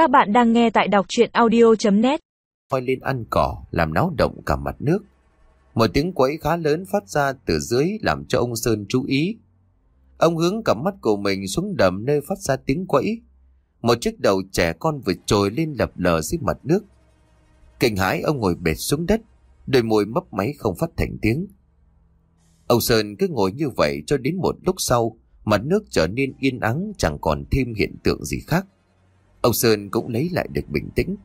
Các bạn đang nghe tại đọc chuyện audio.net Quay lên ăn cỏ, làm náo động cả mặt nước. Một tiếng quấy khá lớn phát ra từ dưới làm cho ông Sơn chú ý. Ông hướng cặp mắt của mình xuống đầm nơi phát ra tiếng quẫy. Một chiếc đầu trẻ con vừa trồi lên lập lờ dưới mặt nước. Kinh hãi ông ngồi bệt xuống đất, đôi môi mấp máy không phát thành tiếng. Ông Sơn cứ ngồi như vậy cho đến một lúc sau, mặt nước trở nên yên ắng chẳng còn thêm hiện tượng gì khác. Ông Sơn cũng lấy lại được bình tĩnh.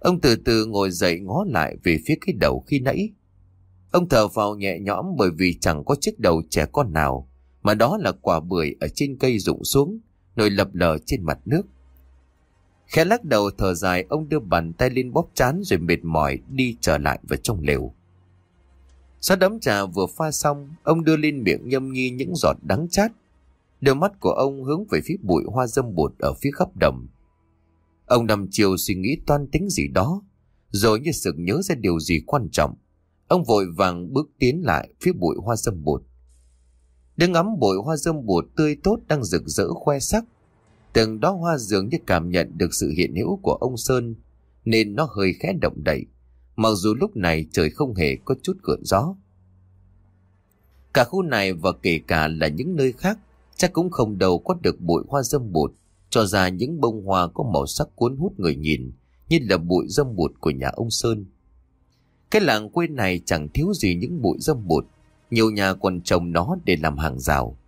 Ông từ từ ngồi dậy ngó lại về phía cái đầu khi nãy. Ông thở vào nhẹ nhõm bởi vì chẳng có chiếc đầu trẻ con nào, mà đó là quả bưởi ở trên cây rụng xuống, nổi lập lờ trên mặt nước. Khẽ lắc đầu thở dài, ông đưa bàn tay lên bóp chán rồi mệt mỏi đi trở lại vào trong lều. Sau đấm trà vừa pha xong, ông đưa lên miệng nhâm nhi những giọt đắng chát. Đôi mắt của ông hướng về phía bụi hoa dâm bụt ở phía khắp đồng. Ông nằm chiều suy nghĩ toan tính gì đó, rồi như sực nhớ ra điều gì quan trọng. Ông vội vàng bước tiến lại phía bụi hoa dâm bụt. Đứng ngắm bụi hoa dâm bụt tươi tốt đang rực rỡ khoe sắc. Từng đó hoa dường như cảm nhận được sự hiện hữu của ông Sơn, nên nó hơi khẽ động đậy, mặc dù lúc này trời không hề có chút gợn gió. Cả khu này và kể cả là những nơi khác, chắc cũng không đâu có được bụi hoa dâm bụt cho ra những bông hoa có màu sắc cuốn hút người nhìn, như là bụi dâm bụt của nhà ông Sơn. Cái làng quê này chẳng thiếu gì những bụi dâm bụt, nhiều nhà còn trồng nó để làm hàng rào.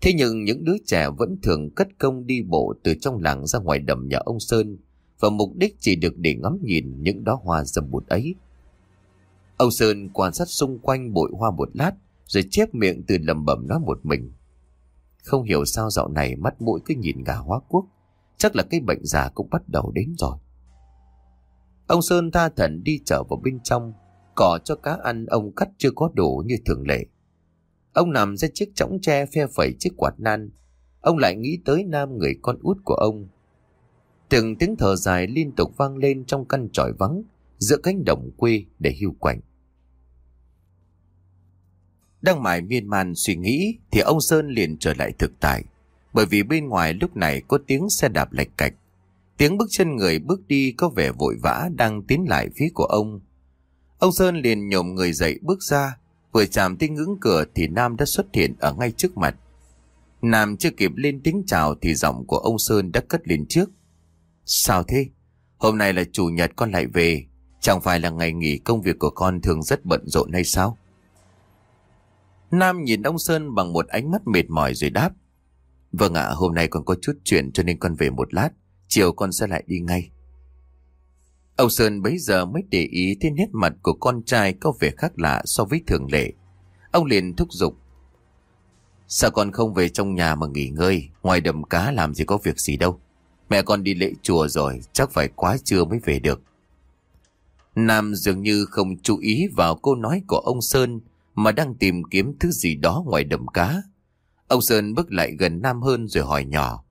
Thế nhưng những đứa trẻ vẫn thường cất công đi bộ từ trong làng ra ngoài đầm nhà ông Sơn, và mục đích chỉ được để ngắm nhìn những đóa hoa dâm bụt ấy. Ông Sơn quan sát xung quanh bụi hoa một lát, rồi chép miệng từ lầm bẩm nói một mình. Không hiểu sao dạo này mắt mũi cứ nhìn gà hóa quốc. Chắc là cái bệnh già cũng bắt đầu đến rồi. Ông Sơn tha thần đi trở vào bên trong. Cỏ cho cá ăn, ông cắt chưa có đủ như thường lệ. Ông nằm ra chiếc chõng tre phe phẩy chiếc quạt nan. Ông lại nghĩ tới Nam người con út của ông. Từng tiếng thở dài liên tục vang lên trong căn tròi vắng, giữa cánh đồng quê để hưu quạnh. Đang mải miên man suy nghĩ, thì ông Sơn liền trở lại thực tại. Bởi vì bên ngoài lúc này có tiếng xe đạp lạch cạch. Tiếng bước chân người bước đi có vẻ vội vã đang tiến lại phía của ông. Ông Sơn liền nhổm người dậy bước ra. Vừa chạm tới ngưỡng cửa thì Nam đã xuất hiện ở ngay trước mặt. Nam chưa kịp lên tiếng chào thì giọng của ông Sơn đã cất lên trước. Sao thế? Hôm nay là chủ nhật con lại về. Chẳng phải là ngày nghỉ công việc của con thường rất bận rộn hay sao? Nam nhìn ông Sơn bằng một ánh mắt mệt mỏi rồi đáp. Vâng ạ, hôm nay còn có chút chuyện cho nên con về một lát. Chiều con sẽ lại đi ngay. Ông Sơn bấy giờ mới để ý thấy nét mặt của con trai có vẻ khác lạ so với thường lệ. Ông liền thúc giục. Sao con không về trong nhà mà nghỉ ngơi, ngoài đầm cá làm gì có việc gì đâu. Mẹ con đi lễ chùa rồi, chắc phải quá trưa mới về được. Nam dường như không chú ý vào câu nói của ông Sơn, mà đang tìm kiếm thứ gì đó ngoài đầm cá. Ông Sơn bước lại gần Nam hơn rồi hỏi nhỏ.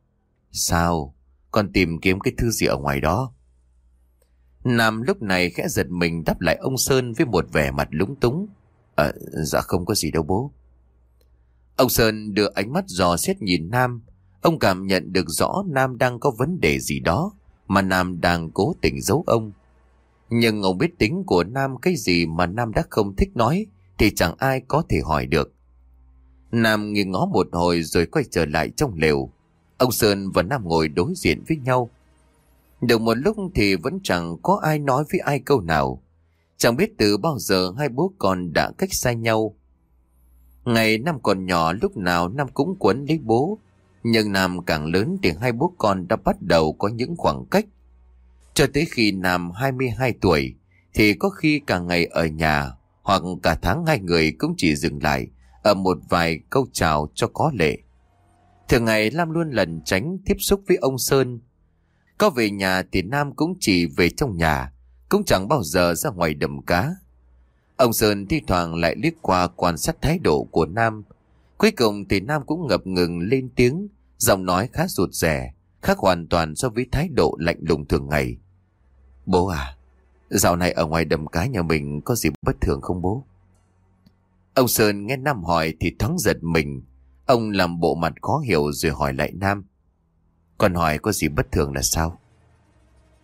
Sao? Con tìm kiếm cái thứ gì ở ngoài đó? Nam lúc này khẽ giật mình đáp lại ông Sơn với một vẻ mặt lúng túng. À, dạ không có gì đâu bố. Ông Sơn đưa ánh mắt dò xét nhìn Nam. Ông cảm nhận được rõ Nam đang có vấn đề gì đó mà Nam đang cố tình giấu ông. Nhưng ông biết tính của Nam cái gì mà Nam đã không thích nói thì chẳng ai có thể hỏi được. Nam nghiêng ngó một hồi rồi quay trở lại trong lều. Ông Sơn và Nam ngồi đối diện với nhau. Được một lúc thì vẫn chẳng có ai nói với ai câu nào. Chẳng biết từ bao giờ hai bố con đã cách xa nhau. Ngày Nam còn nhỏ, lúc nào Nam cũng quấn lấy bố. Nhưng Nam càng lớn thì hai bố con đã bắt đầu có những khoảng cách. Cho tới khi Nam 22 tuổi, thì có khi cả ngày ở nhà hoặc cả tháng hai người cũng chỉ dừng lại ở một vài câu chào cho có lệ. Thường ngày Lam luôn lần tránh tiếp xúc với ông Sơn. Có về nhà thì Nam cũng chỉ về trong nhà, cũng chẳng bao giờ ra ngoài đầm cá. Ông Sơn thi thoảng lại liếc qua quan sát thái độ của Nam. Cuối cùng thì Nam cũng ngập ngừng lên tiếng, giọng nói khá rụt rè, khác hoàn toàn so với thái độ lạnh lùng thường ngày. Bố à, Dạo này ở ngoài đầm cá nhà mình có gì bất thường không bố? Ông Sơn nghe Nam hỏi thì thoáng giật mình. Ông làm bộ mặt khó hiểu rồi hỏi lại Nam. Còn hỏi có gì bất thường là sao?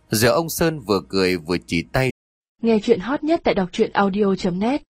Giờ ông Sơn vừa cười vừa chỉ tay Nghe chuyện hot nhất tại đọc truyện audio.net